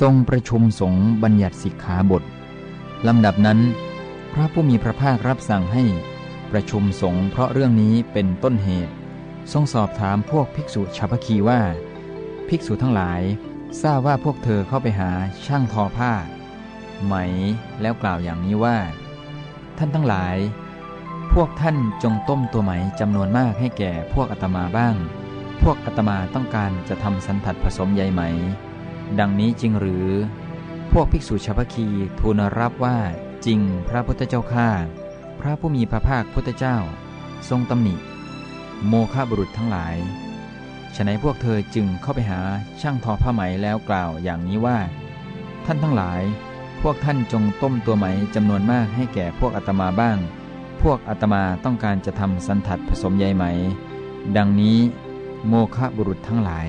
ทรงประชุมสงฆ์บัญญัติสิกขาบทลำดับนั้น พระผู้มีพระภาครับสั่งให้ประชุมสงฆ์เพราะเรื่องนี้เป็นต้นเหตุ ทรงสอบถามพวกภิกษุชาวพคีว่า ภิกษุทั้งหลาย ทราบว่าพวกเธอเข้าไปหาช่างทอผ้า ไหมแล้วกล่าวอย่างนี้ว่า ท่านทั้งหลาย พวกท่านจงต้มตัวไหมจำนวนมากให้แก่พวกอาตมาบ้าง พวกอาตมาต้องการจะทำสันถัดผสมใยไหม ดังนี้จริงหรือ พวกภิกษุชาวพคีทูลรับว่าจริงพระพุทธเจ้าข้าพระผู้มีพระภาคพุทธเจ้า ทรงตำหนิ โมฆะบุรุษทั้งหลายฉนัยพวกเธอจึงเข้าไปหาช่างทอผ้าไหมแล้วกล่าวอย่างนี้ว่า ท่านทั้งหลาย พวกท่านจงต้มตัวไหมจำนวนมากให้แก่พวกอาตมาบ้าง พวกอาตมาต้องการจะทำสันถัดผสมใยไหม ดังนี้โมฆะบุรุษทั้งหลาย